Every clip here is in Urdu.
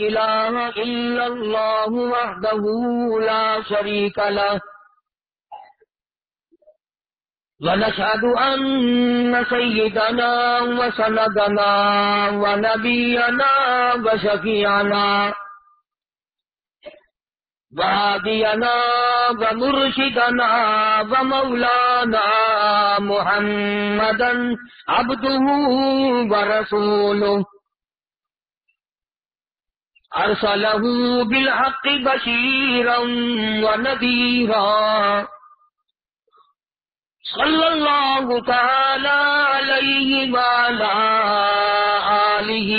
إله إلا الله وحده لا شريك له. ونشهد أن سيدنا وسندنا ونبينا وشفيعنا وهادينا ومرشدنا ومولانا محمدا عبده ورسوله. أرسله بالحق بشيرا ونذيرا. صلى الله تعالى عليه وعلى آله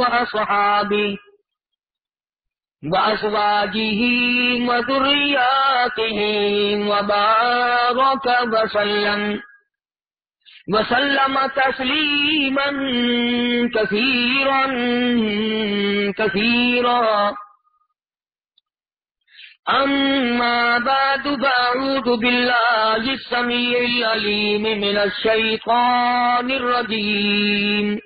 وأصحابه وأزواجه وذرياته وبارك وسلم. وسلم تسليما كثيرا كثيرا أما بعد فأعوذ بالله السميع العليم من الشيطان الرجيم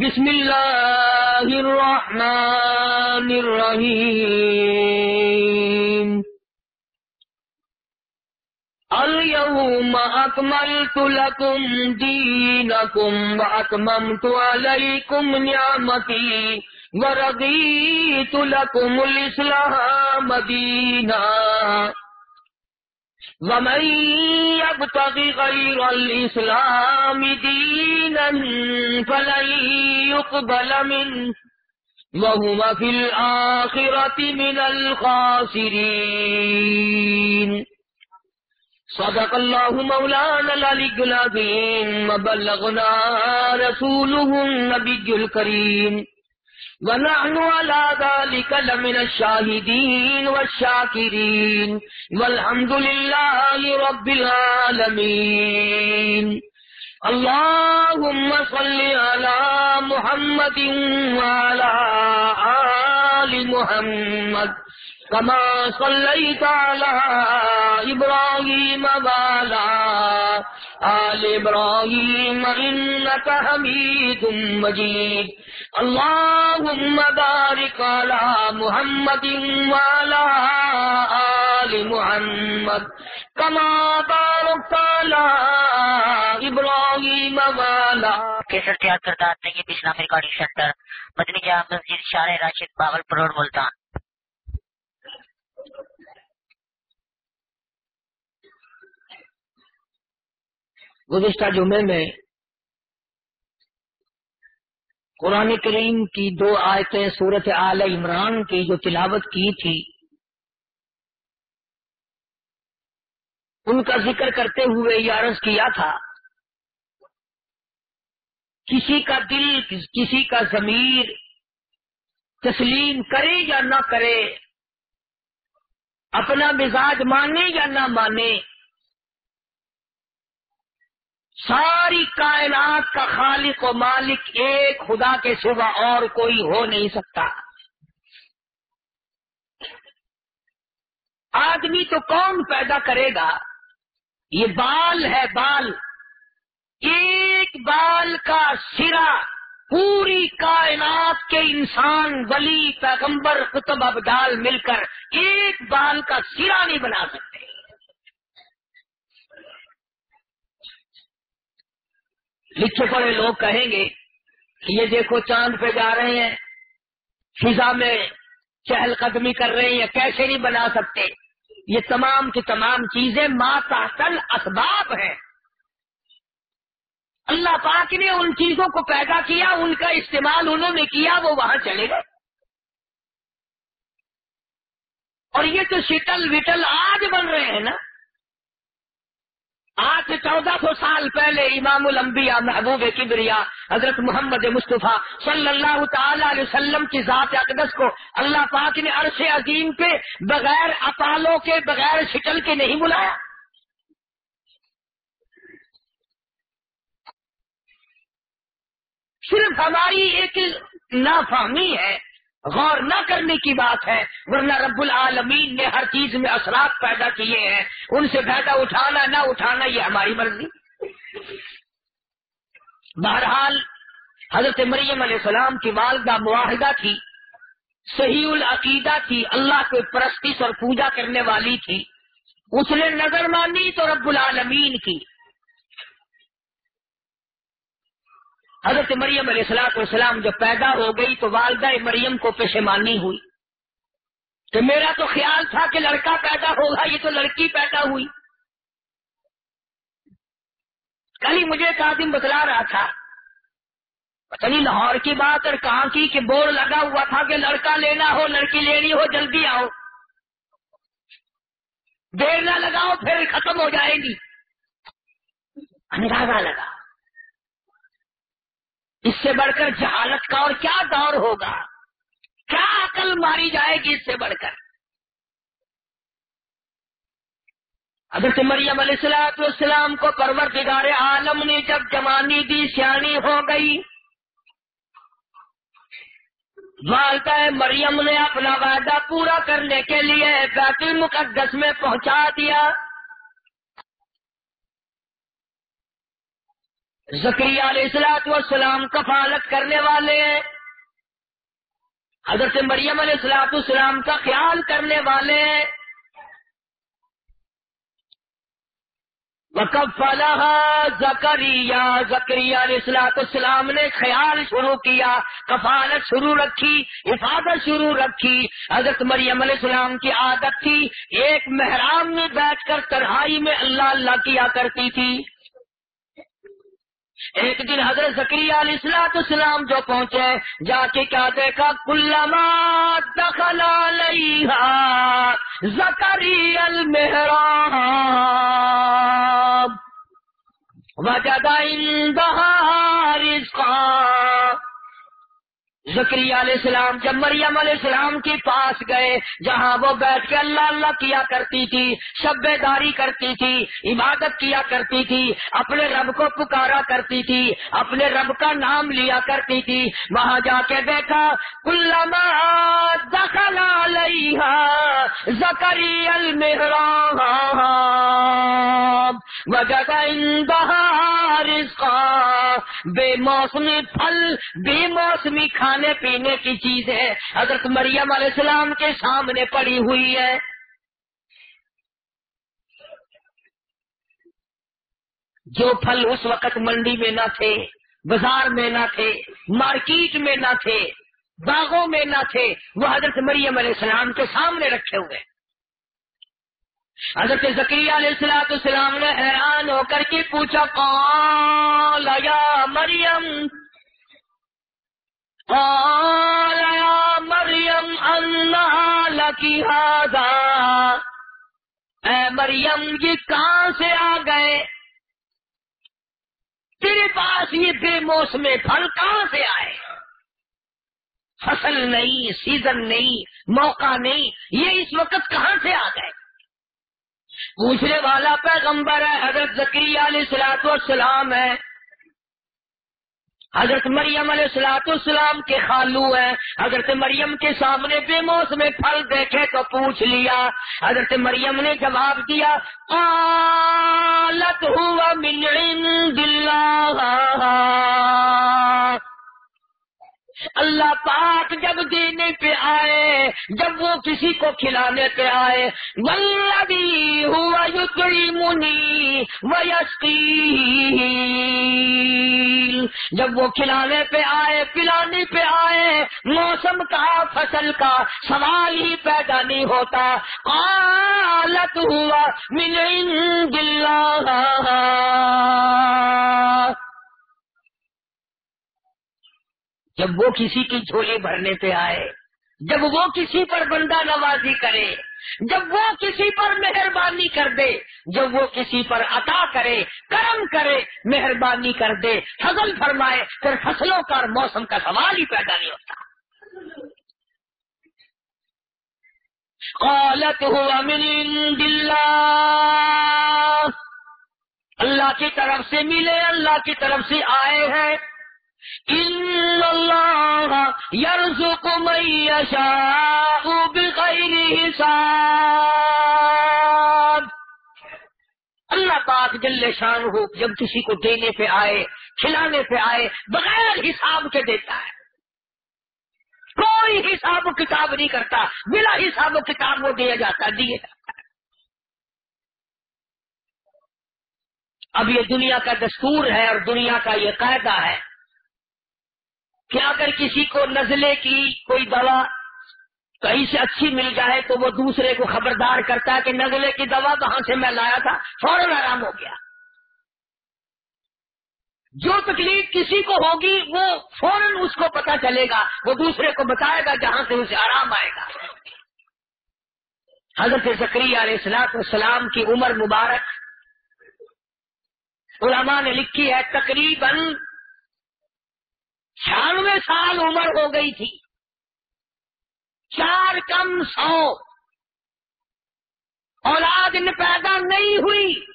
بسم الله الرحمن الرحيم اليوم أكملت لكم دينكم وأكممت عليكم نعمتي ورضيت لكم الإسلام دينا. ومن يبتغي غير الإسلام دينا فلن يقبل منه. وهو في الآخرة من الخاسرين. صدق الله مولانا العلي العظيم، وبلغنا رسوله النبي الكريم. ونحن على ذلك لمن الشاهدين والشاكرين. والحمد لله رب العالمين. اللهم صل على محمد وعلى آل محمد. كما صليت على إبراهيم وعلى آل إبراهيم إنك حميد مجيد. اللهم بارك على محمد وعلى آل محمد. كما باركت على إبراهيم وعلى کیسر تیار کرتا آتے ہیں اسلامی ریکارڈنگ سینٹر، مدنی جامع مسجد شار راشد باغل پروڑ ملتان. گزشتہ جمعے میں قرآن کریم کی دو آیتیں صورت آل عمران کی جو تلاوت کی تھی، ان کا ذکر کرتے ہوئے یہ عرض کیا تھا، کسی کا دل، کسی کا ضمیر تسلیم کرے یا نہ کرے، اپنا مزاج مانے یا نہ مانے ساری کائنات کا خالق و مالک ایک خدا کے سوا اور کوئی ہو نہیں سکتا۔ آدمی تو کون پیدا کرے گا؟ یہ بال ہے بال۔ ایک بال کا سرا پوری کائنات کے انسان، ولی، پیغمبر، قطب ابدال مل کر ایک بال کا سرا نہیں بنا سکتے لکھے پڑے لوگ کہیں گے کہ یہ دیکھو چاند پہ جا رہے ہیں، فضا میں چہل قدمی کر رہے ہیں، کیسے نہیں بنا سکتے؟ یہ تمام کی تمام چیزیں ماتل اسباب ہیں۔ اللہ پاک نے ان چیزوں کو پیدا کیا، ان کا استعمال انہوں نے کیا، وہ وہاں چلے گئے۔ اور یہ تو شٹل وٹل آج بن رہے ہیں نا آج سے چودہ سو سال پہلے امام الانبیاء محبوب کبریا حضرت محمد مصطفیٰ صلی اللہ تعالی علیہ وسلم کی ذات اقدس کو اللہ پاک نے عرش عظیم پہ بغیر اپالوں کے بغیر شکل کے نہیں بلایا؟ صرف ہماری ایک نافہمی ہے غور نہ کرنے کی بات ہے، ورنہ رب العالمین نے ہر چیز میں اثرات پیدا کیے ہیں۔ ان سے فائدہ اٹھانا نہ اٹھانا یہ ہماری مرضی۔ بہرحال، حضرت مریم علیہ السلام کی والدہ معاہدہ تھی، صحیح العقیدہ تھی، اللہ کو پرستش اور پوجا کرنے والی تھی۔ اس نے نظر مانی تو رب العالمین کی۔ حضرت مریم علیہ السلاط والسلام جب پیدا ہو گئی تو والدہ مریم کو پشمانی ہوئی۔ تو میرا تو خیال تھا کہ لڑکا پیدا ہوگا، یہ تو لڑکی پیدا ہوئی۔ کل ہی مجھے ایک آدمی بتلا رہا تھا۔ پتہ نہیں لاہور کی بات اور کہاں کی، کہ بورڈ لگا ہوا تھا کہ لڑکا لینا ہو، لڑکی لینی ہو، جلدی آؤ۔ دیر نہ لگاؤ، پھر ختم ہو جائے گی۔ اندازہ لگا۔ اس سے بڑھ کر جہالت کا اور کیا دور ہوگا؟ کیا عقل ماری جائے گی اس سے بڑھ کر؟ حضرت مریم علیہ السلاط والسلام کو پرور بگاڑے عالم نے جب جمانی دی سیانی ہو گئی۔ والدہ مریم نے اپنا وعدہ پورا کرنے کے لیے بیت المقدس میں پہنچا دیا۔ زکری علیہ السلاط والسلام کفالت کرنے والے ہیں۔ حضرت مریم علیہ السلاط والسلام کا خیال کرنے والے ہیں۔ زکریہ زکری علیہ السلاط السلام نے خیال شروع کیا، کفالت شروع رکھی، حفاظت شروع رکھی۔ حضرت مریم علیہ السلام کی عادت تھی، ایک محرام میں بیٹھ کر تنہائی میں اللہ اللہ کیا کرتی تھی۔ ایک دن حضرت زکری علیہ السلاط اسلام جو پہنچے، جا کے کیا دیکھا؟ کلما دخل علیہا زکری المحراب۔ وجد عندها رزقا۔ زکری علیہ السلام جب مریم علیہ السلام کے پاس گئے، جہاں وہ بیٹھ کے اللہ اللہ کیا کرتی تھی شب داری کرتی تھی، عبادت کیا کرتی تھی، اپنے رب کو پکارا کرتی تھی، اپنے رب کا نام لیا کرتی تھی، وہاں جا کے دیکھا، کلما دخل علیہا زکری المحرام وجد عندها رزقا، بے موسمی پھل، بے موسمی کھانا کھانے پینے کی چیز ہے، حضرت مریم علیہ السلام کے سامنے پڑی ہوئی ہے۔ جو پھل اس وقت منڈی میں نہ تھے، بازار میں نہ تھے، مارکیٹ میں نہ تھے، باغوں میں نہ تھے، وہ حضرت مریم علیہ السلام کے سامنے رکھے ہوئے۔ حضرت ذکری علیہ السلاۃ السلام نے حیران ہو کر کے پوچھا، قال، یا مریم قال یا مریم اللہ لکی هذا. اے مریم یہ کہاں سے آ گئے؟ تیرے پاس یہ بے موسم پھل کہاں سے آئے؟ فصل نہیں سیزن نہیں، موقع نہیں، یہ اس وقت کہاں سے آ گئے؟ پوچھنے والا پیغمبر ہے، حضرت ذکری علیہ السلاط والسلام ہے حضرت مریم علیہ السلاط السلام کے خالو ہیں۔ حضرت مریم کے سامنے بے موسم پھل دیکھے تو پوچھ لیا۔ حضرت مریم نے جواب دیا، قالت ہوا من عند اللہ۔ اللہ پاک جب دینے پہ آئے، جب وہ کسی کو کھلانے پہ آئے ولدی ہوا یوکری منی جب وہ کھلانے پہ آئے، پلانے پہ آئے، موسم کا، فصل کا سوال ہی پیدا نہیں ہوتا۔ قالت ہوا من عند اللہ جب وہ کسی کی جھولی بھرنے پہ آئے، جب وہ کسی پر بندہ نوازی کرے، جب وہ کسی پر مہربانی کر دے، جب وہ کسی پر عطا کرے، کرم کرے، مہربانی کر دے، فضل فرمائے، پھر فصلوں کا اور موسم کا سوال ہی پیدا نہیں ہوتا۔ قالت هو من عند اللہ۔ اللہ کی طرف سے ملے، اللہ کی طرف سے آئے ہیں۔ ان من یشاء بغیر حساب۔ اللہ پاک جل شان ہو جب کسی کو دینے پہ آئے، کھلانے پہ آئے، بغیر حساب کے دیتا ہے۔ کوئی حساب و کتاب نہیں کرتا، بلا حساب و کتاب وہ دیا جاتا، دیے جاتا اب یہ دنیا کا دستور ہے اور دنیا کا یہ قاعدہ ہے۔ کہ اگر کسی کو نزلے کی کوئی دوا کہیں سے اچھی مل جائے تو وہ دوسرے کو خبردار کرتا ہے کہ نزلے کی دوا کہاں سے میں لایا تھا، فوراً آرام ہو گیا۔ جو تکلیف کسی کو ہوگی، وہ فوراً اس کو پتا چلے گا، وہ دوسرے کو بتائے گا جہاں سے اسے آرام آئے گا۔ حضرت ذکری علیہ السلاط والسلام کی عمر مبارک، علماء نے لکھی ہے، تقریباً چھیانوے سال عمر ہو گئی تھی۔ چار کم سو۔ اولاد ان پیدا نہیں ہوئی۔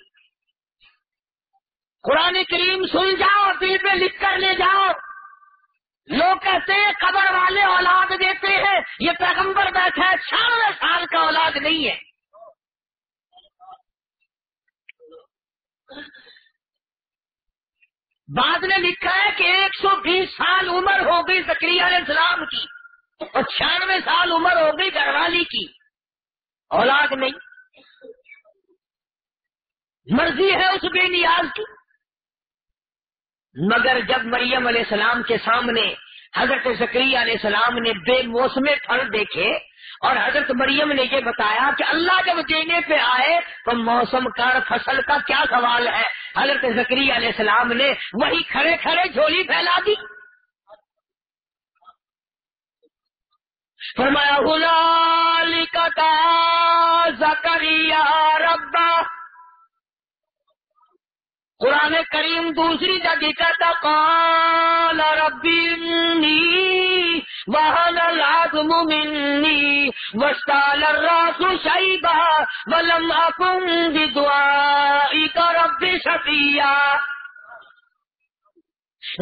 قرآن کریم سن جاؤ دل پہ لکھ کر لے جاؤ۔ لوگ کہتے ہیں، قبر والے اولاد دیتے ہیں۔ یہ پیغمبر بیٹھا ہے، چھیانوے سال کا اولاد نہیں ہے۔ بعد نے لکھا ہے کہ ایک سو بیس سال عمر ہو گئی زکری علیہ السلام کی اور چھیانوے سال عمر ہو گئی گھر والی کی۔ اولاد نہیں۔ مرضی ہے اس بے نیاز کی۔ مگر جب مریم علیہ السلام کے سامنے حضرت ذکری علیہ السلام نے بے موسم پھل دیکھے اور حضرت مریم نے یہ بتایا کہ اللہ جب دینے پہ آئے تو موسم کا فصل کا کیا سوال ہے؟ حضرت ذکری علیہ السلام نے وہی کھڑے کھڑے جھولی پھیلا دی۔ فرمایا زکریہ ربا قرآن کریم دوسری جگہ کہتا، قال ربی وہن العظم منی واشتعل الراس شیبا ولم اکن بدعائک رب شفیہ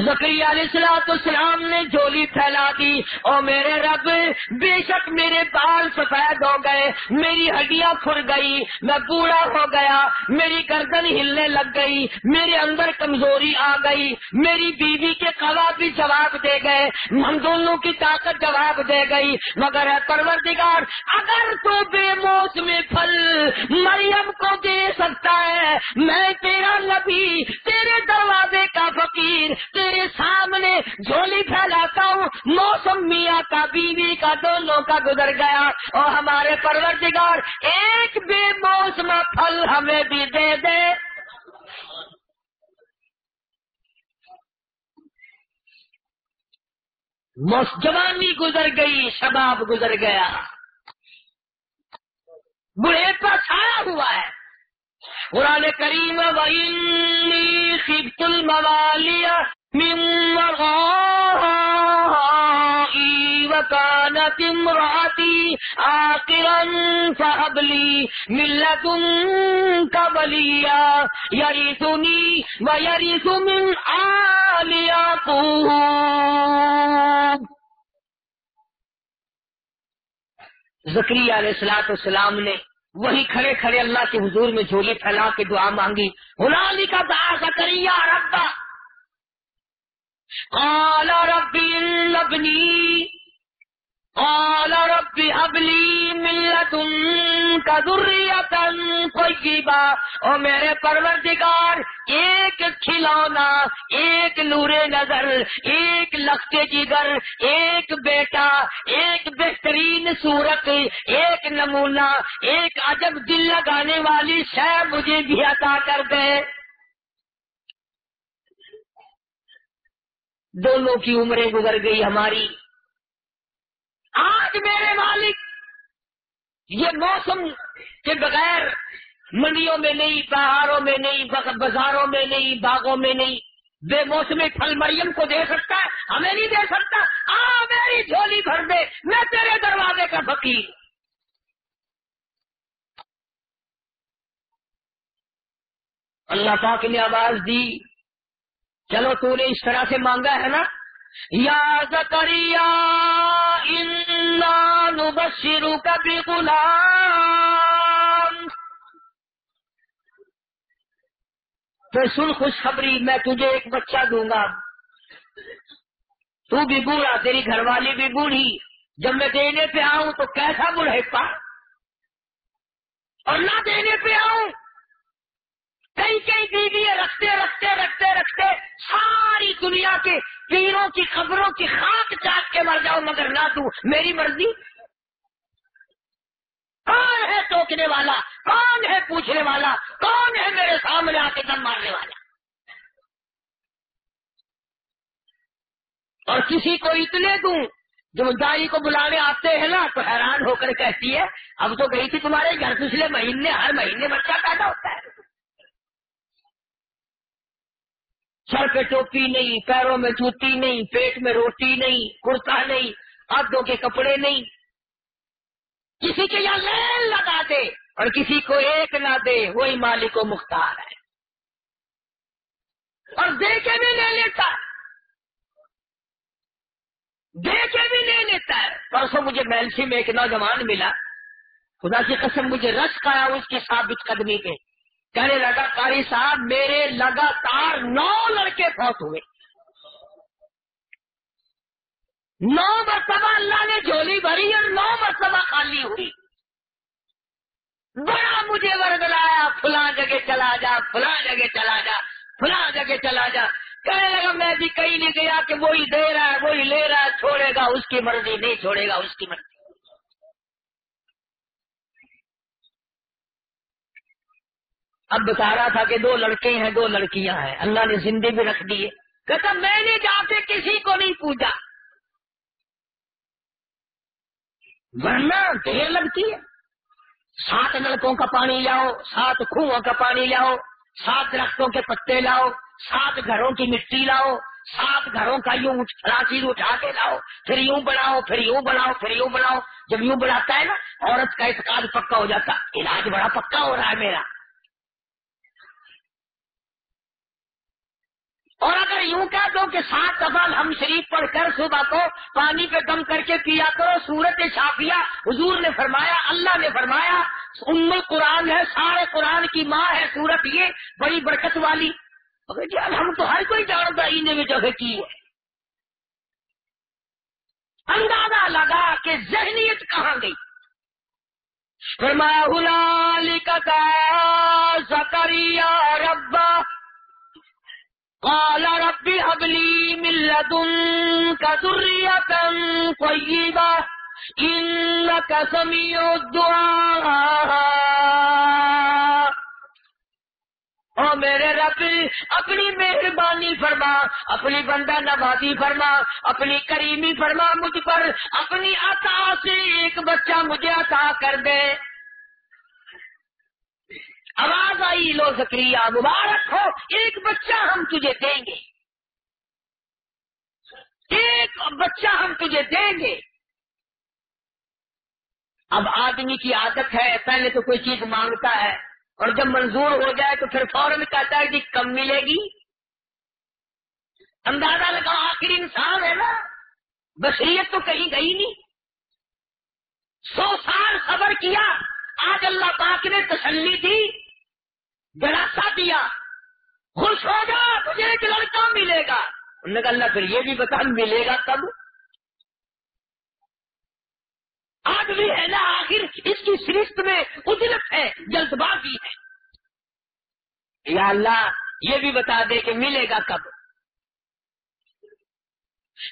زکری علیہ السلاۃ السلام نے جولی پھیلا دی۔ اور میرے رب، بے شک میرے بال سفید ہو گئے، میری ہڈیاں کھر گئی، میں بوڑھا ہو گیا، میری گردن ہلنے لگ گئی، میرے اندر کمزوری آ گئی میری بیوی کے قوا بھی جواب دے گئے، ہم دونوں کی طاقت جواب دے گئی۔ مگر ہے پروردگار، اگر تو بے موسم پھل مریم کو دے سکتا ہے، میں تیرا نبی، تیرے دروازے کا فقیر، تیرے سامنے جھولی پھیلاتا ہوں، موسم میاں کا، بیوی کا، دونوں کا گزر گیا۔ اور ہمارے پروردگار، ایک بے موسم پھل ہمیں بھی دے دے۔ جوانی گزر گئی، شباب گزر گیا۔ بڑھے پر چھایا ہوا ہے۔ قرآن کریم وَإِنِّي خِبْتُ الْمَوَالِيَ وَرَائِي وَكَانَتِ امْرَأَتِي عَاقِرًا فَهَبْ لِي مِنْ لَدُنْكَ وَلِيًّا يَرِثُنِي وَيَرِثُ مِنْ آلِ يَعْقُوبَ. زکریہ علیہ السلاۃ السلام نے وہی کھڑے کھڑے اللہ کے حضور میں جھولی پھیلا کے دعا مانگی غلامی کا دعا زکریہ ربا قال ربی لبنی قال رب هب لي من لدنك ذرية او میرے پروردگار، ایک کھلونا، ایک نور نظر، ایک لخت جگر، ایک بیٹا، ایک بہترین صورت، ایک نمونہ، ایک عجب دل لگانے والی شے مجھے بھی عطا کر دے۔ دونوں کی عمریں گزر گئی ہماری۔ آج میرے مالک، یہ موسم کے بغیر منڈیوں میں نہیں، پہاڑوں میں نہیں بازاروں میں نہیں، باغوں میں نہیں، بے موسمی پھل مریم کو دے سکتا ہے؟ ہمیں نہیں دے سکتا؟ آ میری جھولی بھر دے، میں تیرے دروازے کا فقیر۔ اللہ پاک نے آواز دی، چلو تو نے اس طرح سے مانگا ہے نا؟ یا زکریا نبشرو کبھی غلام تو سن خوشخبری، میں تجھے ایک بچہ دوں گا۔ تو بھی بوڑھا، تیری گھر والی بھی بوڑھی۔ جب میں دینے پہ آؤں تو کیسا بوڑھے پا؟ اور نہ دینے پہ آؤں کئی کئی بیوی رکھتے رکھتے رکھتے رکھتے ساری دنیا کے پیروں کی خبروں کی خاک چاٹ کے مر جاؤ مگر نہ تو میری مرضی۔ کون ہے ٹوکنے والا؟ کون ہے پوچھنے والا؟ کون ہے میرے سامنے آ کے دم مارنے والا؟ اور کسی کو اتنے دوں جو دائی کو بلانے آتے ہیں نا، تو حیران ہو کر کہتی ہے، اب تو گئی تھی تمہارے گھر، پچھلے مہینے، ہر مہینے بچہ پیدا ہوتا ہے۔ سر پہ ٹوپی نہیں، پیروں میں جوتی نہیں، پیٹ میں روٹی نہیں، کرتا نہیں ہاتھوں کے کپڑے نہیں۔ کسی کے یہاں لین لگا دے اور کسی کو ایک نہ دے، وہی مالک و مختار ہے۔ اور دے کے بھی لے لیتا۔ دے کے بھی لے لیتا ہے۔ پرسوں مجھے میلسی میں ایک نوجوان ملا، خدا کی قسم مجھے رس کھایا اس کی ثابت قدمی پہ۔ کہنے لگا، قاری صاحب، میرے لگاتار نو لڑکے فوت ہوئے۔ نو مرتبہ اللہ نے جھولی بھری اور نو مرتبہ خالی ہوئی۔ بڑا مجھے ورگ لایا فلاں جگہ چلا جا، فلاں جگہ چلا جا، فلاں جگہ چلا جا۔ کہنے لگا، میں بھی کہیں نہیں گیا کہ وہی دے رہا ہے، وہی لے رہا ہے، چھوڑے گا، اس کی مرضی نہیں، چھوڑے گا، اس کی مرضی۔ اب بتا رہا تھا کہ دو لڑکے ہیں، دو لڑکیاں ہیں۔ اللہ نے زندے بھی رکھ دیے کہتا میں نے جا کے کسی کو نہیں پوچھا۔ ورنہ دیر لگتی ہے۔ سات نلکوں کا پانی لاؤ، سات کنواں کا پانی لاؤ، سات درختوں کے پتے لاؤ، سات گھروں کی مٹی لاؤ، سات گھروں کا یوں چیز اٹھا کے لاؤ۔ پھر یوں بناؤ، پھر یوں بناؤ، پھر یوں بناؤ۔ جب یوں بناتا ہے نا، عورت کا اعتقاد پکا ہو جاتا۔ علاج بڑا پکا ہو رہا ہے میرا۔ اور اگر یوں کہہ دو کہ سات دفعہ ہم شریف پڑھ کر صبح کو پانی پہ دم کر کے پیا کرو، سورت شافیہ حضور نے فرمایا، اللہ نے فرمایا، ام قرآن ہے، سارے قرآن کی ماں ہے، سورت یہ بڑی برکت والی۔ جی ہم تو ہر کوئی جانتا انہیں میں جگہ کی ہے۔ اندازہ لگا کہ ذہنیت کہاں گئی۔ فرمایا کا زکریہ ربا قال رب هب لي من لدنك ذرية طيبة إنك سميع الدعاء. او میرے رب، اپنی مہربانی فرما، اپنی بندہ نوازی فرما، اپنی کریمی فرما مجھ پر، اپنی عطا سے ایک بچہ مجھے عطا کر دے۔ آواز آئی لو زکری مبارک ہو، ایک بچہ ہم تجھے دیں گے۔ ایک بچہ ہم تجھے دیں گے۔ اب آدمی کی عادت ہے، پہلے تو کوئی چیز مانگتا ہے، اور جب منظور ہو جائے تو پھر فوراً کہتا ہے کہ کم ملے گی۔ اندازہ لگا آخر انسان ہے نا۔ بصریت تو کہیں گئی نہیں۔ سو سال صبر کیا، آج اللہ پاک نے تسلی دی۔ گراسا دیا۔ خوش ہو جا، تجھے ایک لڑکا ملے گا۔ انہوں نے کہا، اللہ پھر یہ بھی بتا، ملے گا کب؟ آج بھی ہے نا، آخر اس کی سرشت میں اجرت ہے، جلد بازی ہے۔ یا اللہ، یہ بھی بتا دے کہ ملے گا کب؟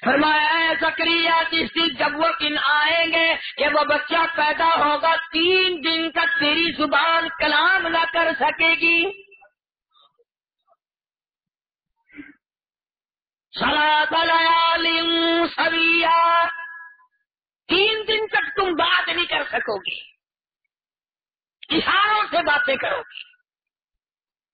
فرمایا زکریہ جس دن جب وہ کن آئیں گے کہ وہ بچہ پیدا ہوگا، تین دن تک تیری زبان کلام نہ کر سکے گی. سبیا تین دن تک تم بات نہیں کر سکو گے اشاروں سے باتیں کرو گی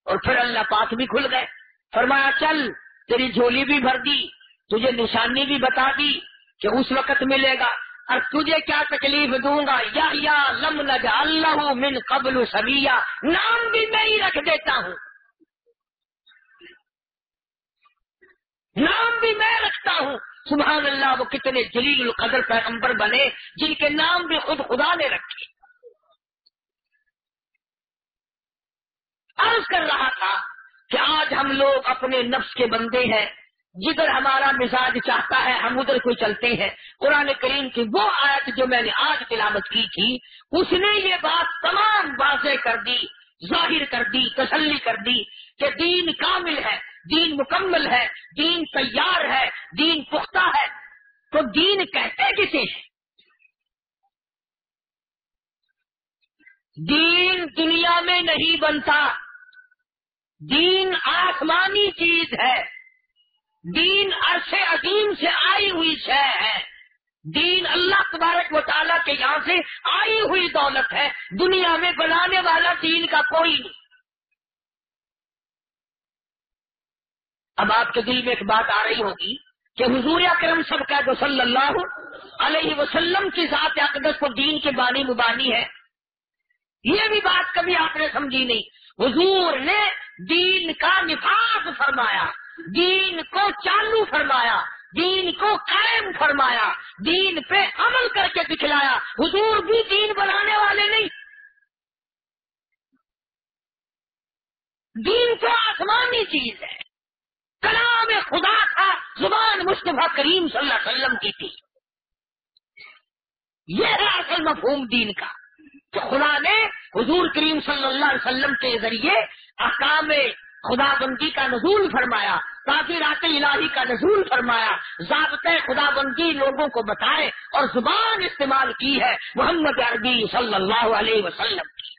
اور پھر اللہ پاک بھی کھل گئے۔ فرمایا، چل، تیری جھولی بھی بھر دی۔ تجھے نشانی بھی بتا دی کہ اس وقت ملے گا اور تجھے کیا تکلیف دوں گا؟ یا یا لم نج اللہ من قبل سبیا نام بھی میں ہی رکھ دیتا ہوں۔ نام بھی میں رکھتا ہوں۔ سبحان اللہ، وہ کتنے جلیل القدر پیغمبر بنے جن کے نام بھی خود خدا نے رکھے۔ عرض کر رہا تھا کہ آج ہم لوگ اپنے نفس کے بندے ہیں۔ جدھر ہمارا مزاج چاہتا ہے، ہم ادھر کو چلتے ہیں۔ قرآن کریم کی وہ آیت جو میں نے آج تلاوت کی تھی، اس نے یہ بات تمام واضح کر دی، ظاہر کر دی، تسلی کر دی کہ دین کامل ہے، دین مکمل ہے، دین تیار ہے، دین پختہ ہے۔ تو دین کہتے کسے ہیں؟ دین دنیا میں نہیں بنتا۔ دین آسمانی چیز ہے۔ دین عرصے عظیم سے آئی ہوئی شے ہے۔ دین اللہ تبارک و تعالیٰ کے یہاں سے آئی ہوئی دولت ہے۔ دنیا میں بنانے والا دین کا کوئی نہیں۔ اب آپ کے دل میں ایک بات آ رہی ہوگی کہ حضور کرم سب کا جو صلی اللہ علیہ وسلم کی ذات اقدس کو دین کے بانی مبانی ہے۔ یہ بھی بات کبھی آپ نے سمجھی نہیں۔ حضور نے دین کا نفاذ فرمایا۔ دین کو چالو فرمایا، دین کو قائم فرمایا، دین پہ عمل کر کے دکھلایا۔ حضور بھی دین بنانے والے نہیں۔ دین تو آسمانی چیز ہے۔ کلام خدا تھا، زبان مصطفیٰ کریم صلی اللہ علیہ وسلم کی تھی۔ یہ ہے اصل مفہوم دین کا۔ کہ خدا نے حضور کریم صلی اللہ علیہ وسلم کے ذریعے احکام خدا بندی کا نزول فرمایا رات الہی کا نزول فرمایا ضابطۂ خدا بندی لوگوں کو بتائے اور زبان استعمال کی ہے محمد عربی صلی اللہ علیہ وسلم۔ کی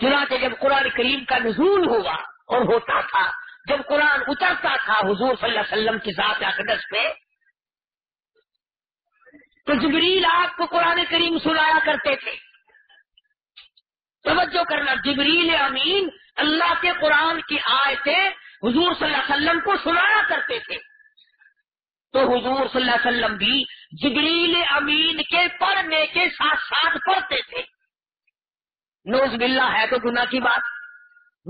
چنانچہ جب قرآن کریم کا نزول ہوا اور ہوتا تھا، جب قرآن اترتا تھا حضور صلی اللہ علیہ وسلم کی ذات اقدس پہ، تو جبریل آپ کو قرآن کریم سنایا کرتے تھے۔ توجہ کرنا، جبریل امین اللہ کے قرآن کی آیتیں حضور صلی اللہ علیہ وسلم کو سنایا کرتے تھے۔ تو حضور صلی اللہ علیہ وسلم بھی جبریل امین کے پڑھنے کے ساتھ ساتھ پڑھتے تھے۔ نوز باللہ، ہے تو گناہ کی بات،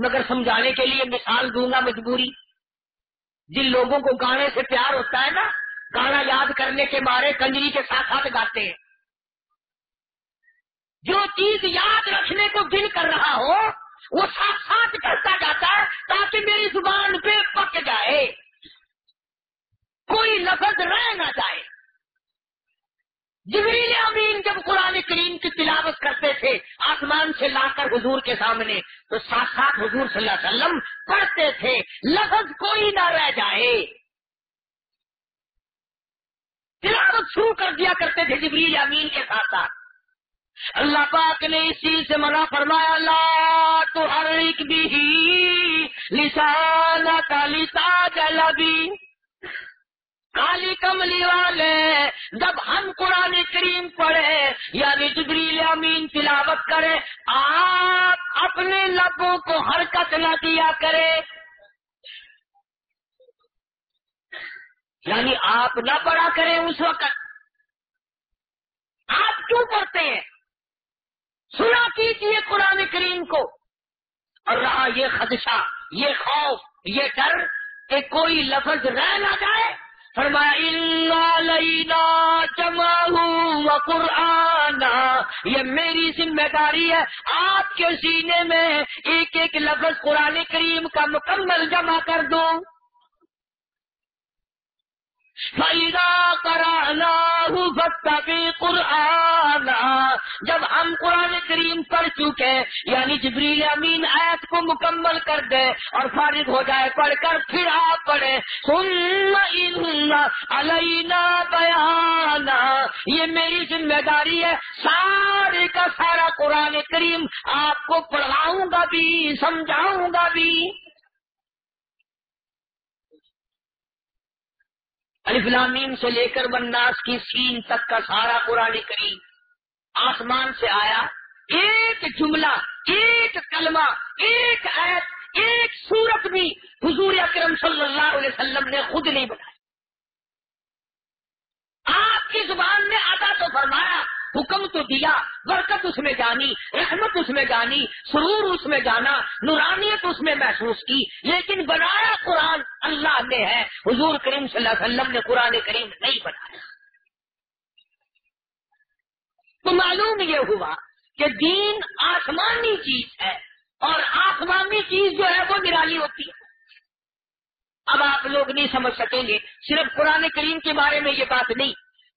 مگر سمجھانے کے لیے مثال دوں گا مجبوری۔ جن لوگوں کو گانے سے پیار ہوتا ہے نا، گانا یاد کرنے کے بارے کنجری کے ساتھ ساتھ گاتے ہیں۔ جو چیز یاد رکھنے کو دل کر رہا ہو، وہ ساتھ ساتھ کرتا جاتا ہے تاکہ میری زبان پہ پک جائے۔ کوئی لفظ رہ نہ جائے۔ جبریل امین جب قرآن کریم کی تلاوت کرتے تھے، آسمان سے لا کر حضور کے سامنے، تو ساتھ ساتھ حضور صلی اللہ علیہ وسلم پڑھتے تھے، لفظ کوئی نہ رہ جائے۔ تلاوت شروع کر دیا کرتے تھے جبریل امین کے ساتھ ساتھ۔ اللہ پاک نے اس چیز سے منع فرمایا، لا تو ہر ایک بھی لسان کا لسا جلبی کالی کملی والے، جب ہم قرآن کریم پڑھے یعنی جبریل امین تلاوت کرے، آپ اپنے لبوں کو حرکت نہ دیا کرے۔ یعنی آپ نہ پڑھا کریں اس وقت۔ آپ کیوں پڑھتے ہیں؟ سنا کیجیے قرآن کریم کو اور رہا یہ خدشہ، یہ خوف، یہ ڈر، کہ کوئی لفظ رہ نہ جائے۔ فرمایا جمع قرآن یہ میری ذمہ داری ہے۔ آپ کے سینے میں ایک ایک لفظ قرآن کریم کا مکمل جمع کر دوں۔ قرآن جب ہم قرآن کریم پڑھ چکے یعنی جبریل امین آیت کو مکمل کر دے اور فارغ ہو جائے، پڑھ کر پھر آپ پڑھے سن علینا بیانا یہ میری ذمہ داری ہے، سارے کا سارا قرآن کریم آپ کو پڑھاؤں گا بھی، سمجھاؤں گا بھی۔ الفلامین سے لے کر بناس کی سین تک کا سارا قرآن کریم آسمان سے آیا ایک جملہ، ایک کلمہ، ایک ایت ایک سورت بھی حضور اکرم صلی اللہ علیہ وسلم نے خود نہیں بنائی۔ آپ کی زبان نے آدھا تو فرمایا حکم تو دیا، برکت اس میں جانی، رحمت اس میں جانی، سرور اس میں جانا، نورانیت اس میں محسوس کی، لیکن بنایا قرآن اللہ نے ہے۔ حضور کریم صلی اللہ علیہ وسلم نے قرآن کریم نہیں بنایا۔ تو معلوم یہ ہوا کہ دین آسمانی چیز ہے اور آسمانی چیز جو ہے وہ نرالی ہوتی ہے۔ اب آپ لوگ نہیں سمجھ سکیں گے، صرف قرآن کریم کے بارے میں یہ بات نہیں۔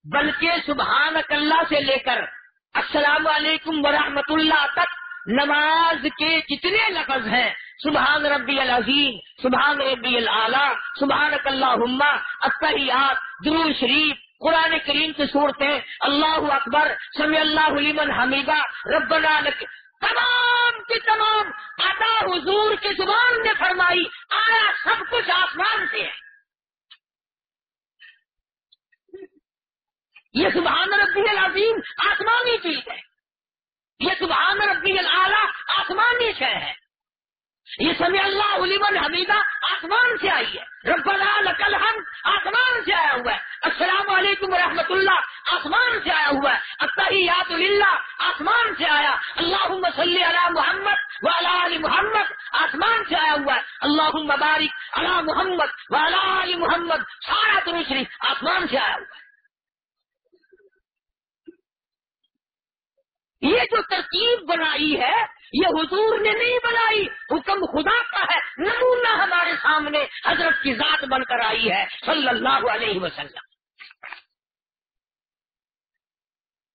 بلکہ سبحان اللہ سے لے کر السلام علیکم ورحمۃ اللہ تک نماز کے جتنے لفظ ہیں، سبحان ربی العظیم، سبحان ربی العلیٰ سبحان اللہ اطحیات درو شریف، قرآن کریم کی صورتیں، اللہ اکبر، سمی اللہ علیمن حمیدہ، ربنا لک، تمام کی تمام عطا حضور کی زبان نے فرمائی، آیا سب کچھ آسمان سے ہے۔ یہ سبحان ربی العظیم آسمانی چیز ہے۔ یہ سبحان ربی العلیٰ آسمانی شہ ہے۔ یہ سمی اللہ علیمن حمیدہ آسمان سے آئی ہے۔ ربنا لکل ہم آسمان سے آیا ہوا ہے۔ السلام علیکم ورحمۃ اللہ آسمان سے آیا ہوا ہے۔ التحیات اللہ آسمان سے آیا۔ اللہ صلی علی محمد و علی محمد آسمان سے آیا ہوا ہے۔ اللہ مبارک علی محمد و علی محمد، سارا ترشری آسمان سے آیا ہوا ہے۔ یہ جو ترکیب بنائی ہے، یہ حضور نے نہیں بنائی، حکم خدا کا ہے، نمونہ ہمارے سامنے حضرت کی ذات بن کر آئی ہے، صلی اللہ علیہ وسلم۔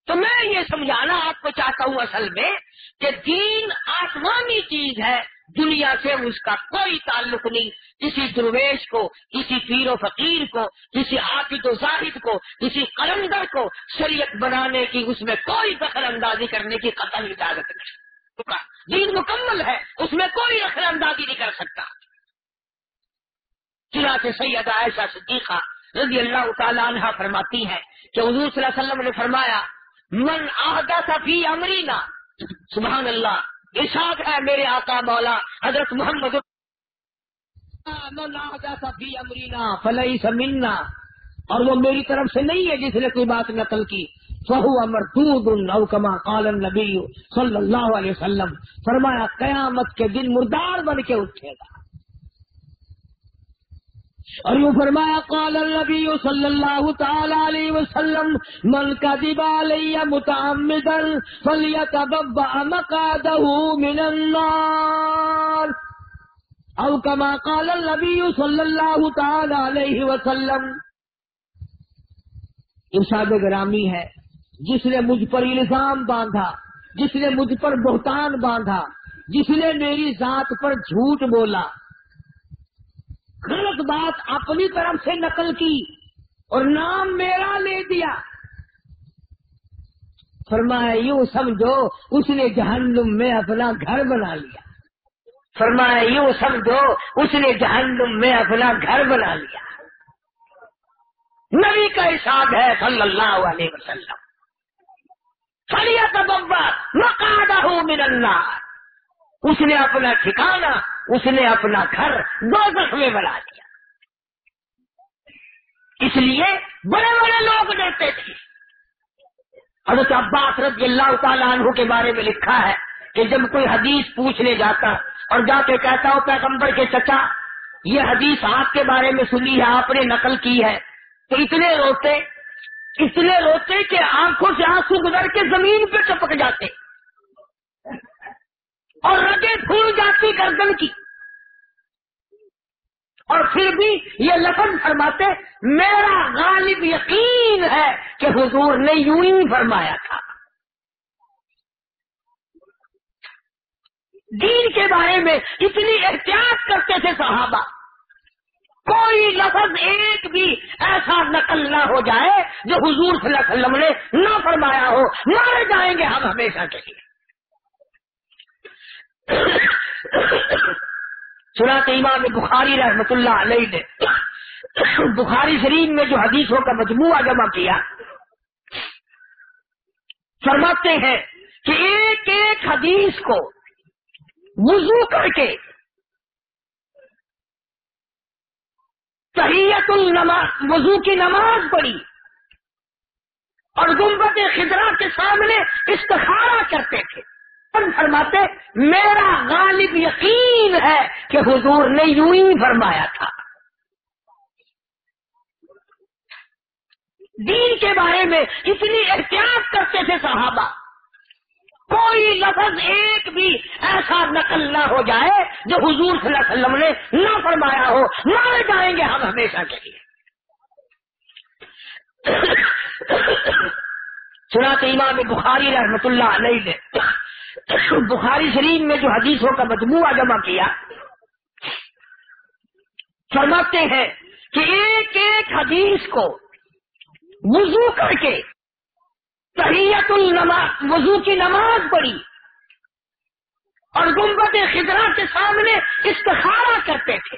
تو میں یہ سمجھانا آپ کو چاہتا ہوں اصل میں کہ دین آسمانی چیز ہے دنیا سے اس کا کوئی تعلق نہیں۔ کسی درویش کو، کسی پیر و فقیر کو، کسی عاقد و زاہد کو، کسی قلندر کو شریعت بنانے کی، اس میں کوئی دخل اندازی کرنے کی قتل اجازت نہیں۔ دین مکمل ہے، اس میں کوئی دخل اندازی نہیں کر سکتا۔ چنانچہ سید عائشہ صدیقہ رضی اللہ تعالیٰ عنہ فرماتی ہیں کہ حضور صلی اللہ علیہ وسلم نے فرمایا، من آہدا فی امرینا سبحان اللہ۔ ارشاد ہے میرے آقا مولا، حضرت محمد امرینا فلئی سمنا اور وہ میری طرف سے نہیں ہے جس نے کوئی بات نقل کی۔ فہو امر دودھ کما نبی صلی اللہ علیہ وسلم، فرمایا قیامت کے دن مردار بن کے اٹھے گا۔ اور یوں فرمایا، قال النبی صلی اللہ تعالی علیہ وسلم، من کذب علی متعمدا فلیتبوأ مقعده من النار. او کما قال النبی صلی اللہ تعالی علیہ وسلم، ارشاد گرامی ہے، جس نے مجھ پر الزام باندھا، جس نے مجھ پر بہتان باندھا، جس نے میری ذات پر جھوٹ بولا غلط بات اپنی طرف سے نقل کی اور نام میرا لے دیا۔ فرمایا، یوں سمجھو، اس نے جہنم میں اپنا گھر بنا لیا۔ فرمایا، یوں سمجھو، اس نے جہنم میں اپنا گھر بنا لیا۔ نبی کا حساب ہے صلی اللہ علیہ وسلم۔ فریت ببا مقادہ من اللہ اس نے اپنا ٹھکانا اس نے اپنا گھر دو میں بنا دیا۔ اس لیے بڑے بڑے لوگ ڈرتے تھے۔ حضرت عباس رضی اللہ تعالیٰ عنہ کے بارے میں لکھا ہے کہ جب کوئی حدیث پوچھنے جاتا اور جا کے کہتا ہو پیغمبر کے چچا، یہ حدیث آپ کے بارے میں سنی ہے، آپ نے نقل کی ہے۔ تو اتنے روتے اتنے روتے کہ آنکھوں سے آنسو گزر کے زمین پہ چپک جاتے۔ اور رگیں پھول جاتی گردن کی۔ اور پھر بھی یہ لفظ فرماتے، میرا غالب یقین ہے کہ حضور نے یوں ہی فرمایا تھا۔ دین کے بارے میں اتنی احتیاط کرتے تھے صحابہ۔ کوئی لفظ ایک بھی ایسا نقل نہ ہو جائے جو حضور صلی اللہ علیہ وسلم نے نہ فرمایا ہو۔ مارے جائیں گے ہم ہمیشہ کے لیے۔ سنات امام بخاری رحمت اللہ علیہ نے بخاری شریف میں جو حدیثوں کا مجموعہ جمع کیا، فرماتے ہیں کہ ایک ایک حدیث کو وضو کر کے تحیت النماز، وضو کی نماز پڑھی اور گنبد خدرا کے سامنے استخارہ کرتے تھے۔ فرماتے میرا غالب یقین ہے کہ حضور نے یوں ہی فرمایا تھا۔ دین کے بارے میں اتنی احتیاط کرتے تھے صحابہ۔ کوئی لفظ ایک بھی ایسا نقل نہ ہو جائے جو حضور صلی اللہ علیہ وسلم نے نہ فرمایا ہو۔ مارے جائیں گے ہم ہمیشہ کے لیے۔ سناتے امام بخاری رحمت اللہ علیہ نے بخاری شریف میں جو حدیثوں کا مجموعہ جمع کیا، فرماتے ہیں کہ ایک ایک حدیث کو وضو کر کے تحیت النماز وضو کی نماز پڑھی اور گنبد خدرا کے سامنے استخارہ کرتے تھے۔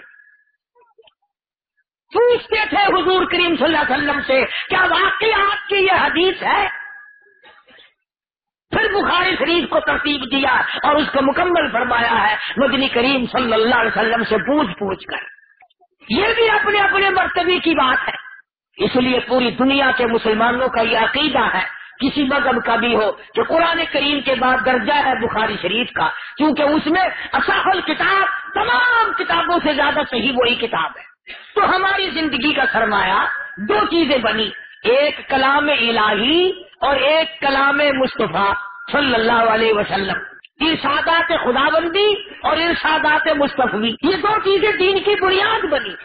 پوچھتے تھے حضور کریم صلی اللہ علیہ وسلم سے، کیا واقعی آپ کی یہ حدیث ہے؟ پھر بخاری شریف کو ترتیب دیا اور اس کو مکمل فرمایا ہے، مدنی کریم صلی اللہ علیہ وسلم سے پوچھ پوچھ کر۔ یہ بھی اپنے اپنے مرتبے کی بات ہے۔ اس لیے پوری دنیا کے مسلمانوں کا یہ عقیدہ ہے، کسی مذہب کا بھی ہو کہ قرآن کریم کے بعد درجہ ہے بخاری شریف کا، کیونکہ اس میں اصحل کتاب تمام کتابوں سے زیادہ صحیح وہی کتاب ہے۔ تو ہماری زندگی کا سرمایہ دو چیزیں بنی، ایک کلام الہی اور ایک کلام مصطفیٰ صلی اللہ علیہ وسلم۔ ارشادات خدا بندی اور ارشادات مصطفی۔ یہ دو چیزیں دین کی بنیاد بنی۔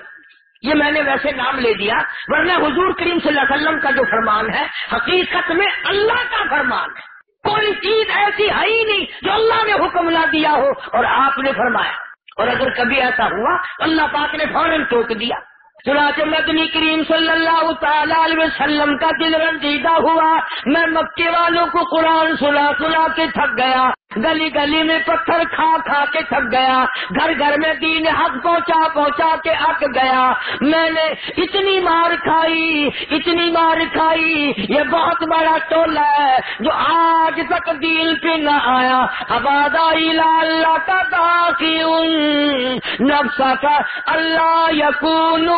یہ میں نے ویسے نام لے دیا، ورنہ حضور کریم صلی اللہ علیہ وسلم کا جو فرمان ہے، حقیقت میں اللہ کا فرمان ہے۔ کوئی چیز ایسی ہے ہی نہیں جو اللہ نے حکم نہ دیا ہو اور آپ نے فرمایا۔ اور اگر کبھی ایسا ہوا، اللہ پاک نے فوراً ٹوک دیا۔ چنانچہ مدنی کریم صلی اللہ تعالی علیہ وسلم کا دل رنجیدہ ہوا، میں مکے والوں کو قرآن سلا سلا کے تھک گیا۔ گلی گلی میں پتھر کھا کھا کے تھک گیا۔ گھر گھر میں دین حق پہنچا پہنچا کے اک گیا۔ میں نے اتنی مار کھائی، اتنی مار کھائی۔ یہ بہت بڑا ٹولہ ہے جو آج تک دل پہ نہ آیا۔ آباد اللہ کا داخی نفس کا اللہ یقون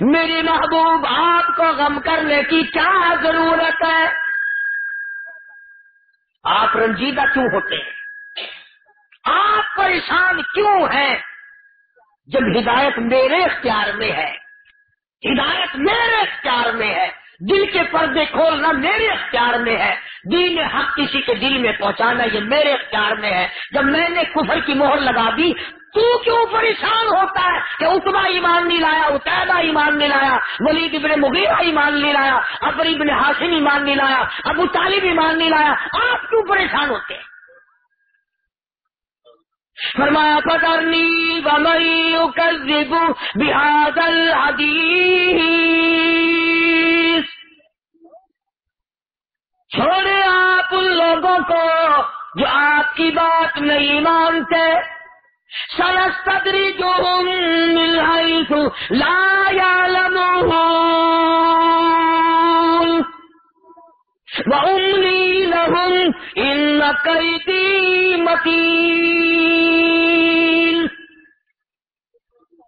میری محبوب آپ کو غم کرنے کی کیا ضرورت ہے؟ آپ رنجیدہ کیوں ہوتے ہیں؟ آپ پریشان کیوں ہیں؟ جب ہدایت میرے اختیار میں ہے، ہدایت میرے اختیار میں ہے، دل کے پردے کھولنا میرے اختیار میں ہے، دین حق کسی کے دل میں پہنچانا یہ میرے اختیار میں ہے۔ جب میں نے کفر کی مہر لگا دی تو کیوں پریشان ہوتا ہے کہ اتنا ایمان نہیں لایا اتحدہ ایمان نہیں لایا، ولید ابن مغیرہ ایمان نہیں لایا ابر ابن حاسم ایمان نہیں لایا، ابو طالب ایمان نہیں لایا، آپ کیوں پریشان ہوتے ہیں؟ فرمایا پکرنی بمئی بحادل حدیث چھوڑے آپ ان لوگوں کو جو آپ کی بات نہیں مانتے۔ سرستری جو لا وأملي لهم إن كيدي متين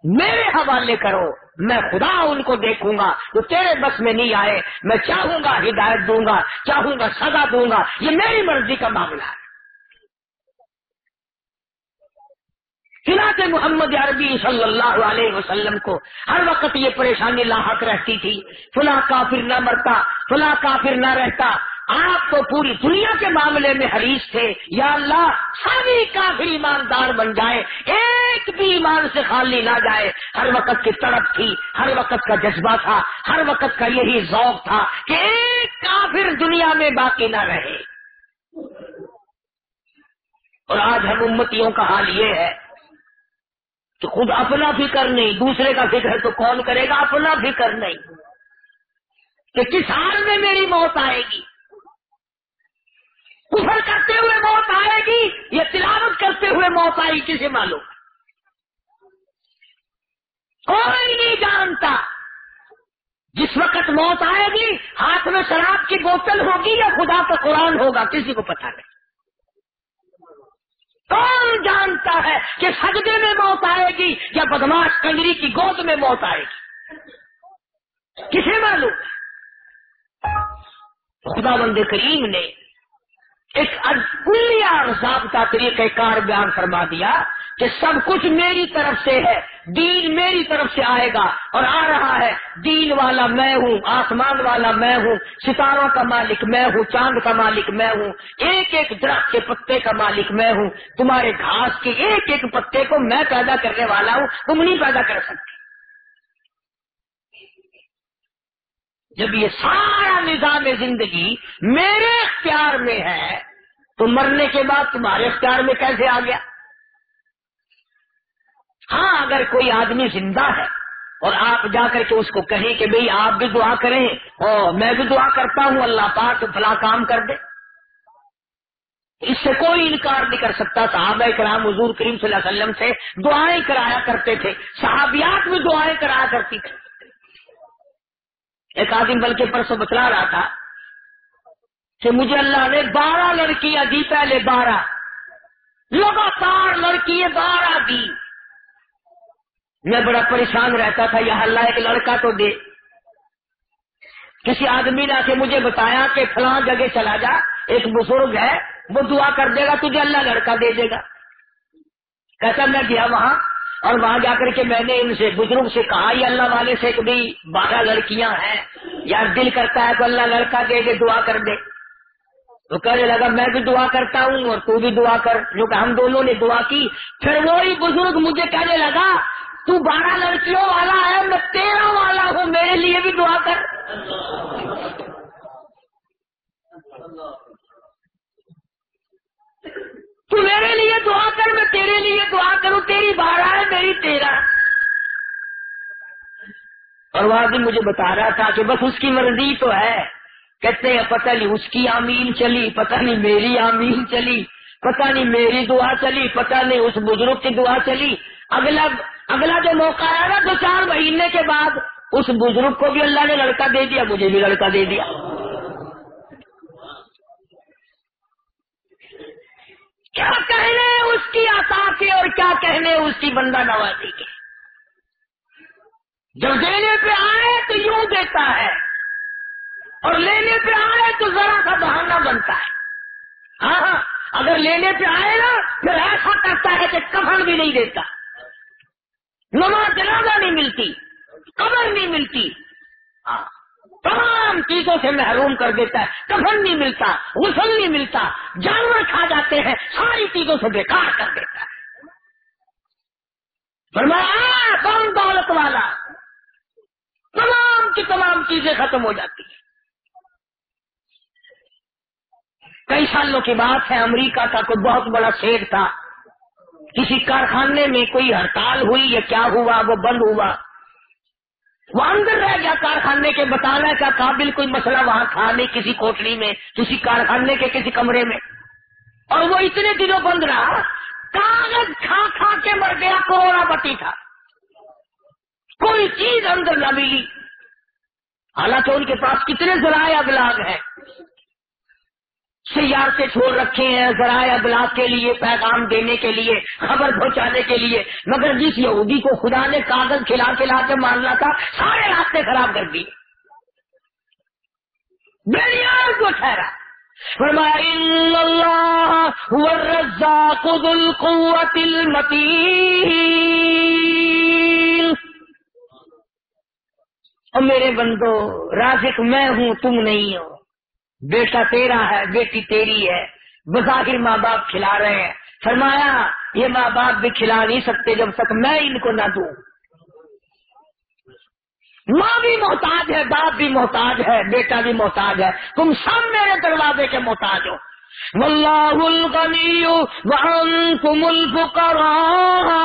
میرے حوالے کرو، میں خدا ان کو دیکھوں گا تو تیرے بس میں نہیں آئے، میں چاہوں گا ہدایت دوں گا، چاہوں گا سزا دوں گا، یہ میری مرضی کا معاملہ ہے۔ سنات محمد عربی صلی اللہ علیہ وسلم کو ہر وقت یہ پریشانی لاحق رہتی تھی، فلاں کافر نہ مرتا، فلاں کافر نہ رہتا۔ آپ تو پوری دنیا کے معاملے میں حریص تھے۔ یا اللہ سبھی کافر ایماندار بن جائے، ایک بھی ایمان سے خالی نہ جائے۔ ہر وقت کی تڑپ تھی، ہر وقت کا جذبہ تھا، ہر وقت کا یہی ذوق تھا کہ ایک کافر دنیا میں باقی نہ رہے۔ اور آج ہم امتیوں کا حال یہ ہے تو خود اپنا فکر نہیں، دوسرے کا فکر تو کون کرے گا؟ اپنا فکر نہیں۔ کہ کس حال میں میری موت آئے گی؟ کفر کرتے ہوئے موت آئے گی یا تلاوت کرتے ہوئے موت آئی کسی معلوم؟ کوئی نہیں جانتا۔ جس وقت موت آئے گی، ہاتھ میں شراب کی بوتل ہوگی یا خدا کا قرآن ہوگا، کسی کو پتا نہیں۔ کون جانتا ہے کہ سجدے میں موت آئے گی یا بدماش کنگری کی گود میں موت آئے گی؟ کسے معلوم؟ خدا بند کریم نے ایک کلیا ضابطہ طریقہ کار بیان فرما دیا کہ سب کچھ میری طرف سے ہے، دین میری طرف سے آئے گا اور آ رہا ہے۔ دین والا میں ہوں، آسمان والا میں ہوں، ستاروں کا مالک میں ہوں، چاند کا مالک میں ہوں، ایک ایک درخت کے پتے کا مالک میں ہوں۔ تمہارے گھاس کے ایک ایک پتے کو میں پیدا کرنے والا ہوں، تم نہیں پیدا کر سکتے۔ جب یہ سارا نظام زندگی میرے اختیار میں ہے، تو مرنے کے بعد تمہارے اختیار میں کیسے آ گیا؟ ہاں اگر کوئی آدمی زندہ ہے اور آپ جا کر کے اس کو کہیں کہ بھئی آپ بھی دعا کریں اور میں بھی دعا کرتا ہوں، اللہ پاک فلا کام کر دے۔ اس سے کوئی انکار نہیں کر سکتا۔ صحابہ کرام حضور کریم صلی اللہ علیہ وسلم سے دعائیں کرایا کرتے تھے۔ صحابیات بھی دعائیں کرایا کرتی تھی ایک آدمی بلکہ پرسوں بتلا رہا تھا کہ مجھے اللہ نے بارہ لڑکیاں دی، پہلے بارہ۔ لگاتار لڑکی بارہ دی۔ میں بڑا پریشان رہتا تھا یہ اللہ ایک لڑکا تو دے۔ کسی آدمی نے آ کے مجھے بتایا کہ فلاں جگہ چلا جا، ایک بزرگ ہے، وہ دعا کر دے گا، تجھے اللہ لڑکا دے دے گا۔ کیسا میں گیا وہاں اور وہاں جا کر کے میں نے ان سے، بزرگ سے کہا، یہ اللہ والے سے کہ بارہ لڑکیاں ہیں۔ یار دل کرتا ہے تو اللہ لڑکا دے دے، دعا کر دے۔ تو کہنے لگا، میں بھی دعا کرتا ہوں اور تو بھی دعا کر۔ جو کہ ہم دونوں نے دعا کی، پھر وہی بزرگ مجھے کہنے لگا تو بارہ لڑکیوں والا ہے، میں تیرہ والا ہوں، میرے لیے بھی دعا کر۔ تو میرے لیے دعا کر، میں تیرے لیے دعا کروں، تیری بارہ ہے، میری تیرہ۔ اور وہ بھی مجھے بتا رہا تھا کہ بس اس کی مرضی تو ہے۔ کہتے ہیں، پتہ نہیں اس کی آمین چلی، پتہ نہیں میری آمین چلی، پتہ نہیں میری دعا چلی، پتہ نہیں اس بزرگ کی دعا چلی۔ اگلا اگلا جو موقع آیا نا دو چار مہینے کے بعد، اس بزرگ کو بھی اللہ نے لڑکا دے دیا، مجھے بھی لڑکا دے دیا۔ کیا کہنے اس کی آتا کے اور کیا کہنے اس کی بندہ نوازی کے؟ جب دینے پہ آئے تو یوں دیتا ہے، اور لینے پہ آئے تو ذرا سا بہانا بنتا ہے۔ ہاں ہاں اگر لینے پہ آئے نا، پھر ایسا کرتا ہے کہ کفن بھی نہیں دیتا۔ نماز جنازہ نہیں ملتی، قبر نہیں ملتی۔ تمام چیزوں سے محروم کر دیتا ہے، کفن نہیں ملتا، غسل نہیں ملتا، جانور کھا جاتے ہیں، ساری چیزوں سے بیکار کر دیتا ہے۔ فرمایا کون دولت والا؟ تمام کی تمام چیزیں ختم ہو جاتی ہیں۔ کئی سالوں کی بات ہے، امریکہ کا کوئی بہت بڑا شیر تھا۔ کسی کارخانے میں کوئی ہڑتال ہوئی یا کیا ہوا، وہ بند ہوا۔ وہ اندر رہ گیا کارخانے کے بتانے کا قابل کوئی مسئلہ وہاں تھا نہیں کسی کوٹری میں، کسی کارخانے کے، کسی کمرے میں۔ اور وہ اتنے دنوں بند رہا، کاغذ کھا کھا کے مر گیا کورونا بتی تھا۔ کوئی چیز اندر نہ ملی۔ حالانکہ ان کے پاس کتنے ذرائع ابلاغ ہیں۔ سیار چھوڑ رکھے ہیں ذرائع ابلاغ کے لیے، پیغام دینے کے لیے، خبر پہنچانے کے لیے۔ مگر جس یہودی کو خدا نے کاغذ کھلا کھلا کے مارنا تھا، سارے راستے خراب کر دیے۔ بلیار کو ٹھہرا۔ اور میرے بندو، رازق میں ہوں، تم نہیں ہو۔ بیٹا تیرا ہے، بیٹی تیری ہے۔ بظاہر ماں باپ کھلا رہے ہیں۔ فرمایا، یہ ماں باپ بھی کھلا نہیں سکتے جب تک میں ان کو نہ دوں۔ ماں بھی محتاج ہے، باپ بھی محتاج ہے، بیٹا بھی محتاج ہے۔ تم سب میرے دروازے کے محتاج ہو۔ واللہ الغنی وانتم الفقراء۔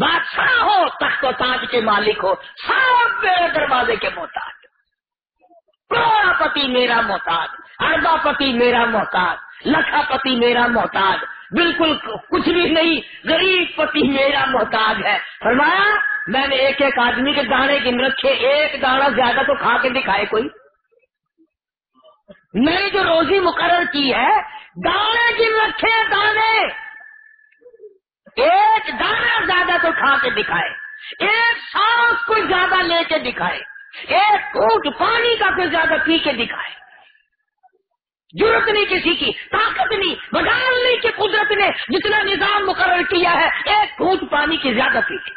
بادشاہ ہو، تخت و تاج کے مالک ہو۔ سب میرے دروازے کے محتاج۔ کروڑا پتی میرا محتاج اربا پتی میرا محتاج لکھا پتی میرا محتاج، بالکل کچھ بھی نہیں، غریب پتی میرا محتاج ہے۔ فرمایا، میں نے ایک ایک آدمی کے دانے گن رکھے، ایک دانا زیادہ تو کھا کے دکھائے کوئی۔ میں نے جو روزی مقرر کی ہے، دانے گن رکھے دانے۔ ایک دانا زیادہ تو کھا کے دکھائے، ایک سانس کو زیادہ لے کے دکھائے۔ ایک گھونٹ پانی کا کوئی زیادہ پی کے دکھائے۔ ضرورت نہیں کسی کی، طاقت نہیں بدالنے کی قدرت نے جتنا نظام مقرر کیا ہے، ایک گھونٹ پانی کی زیادہ پی کے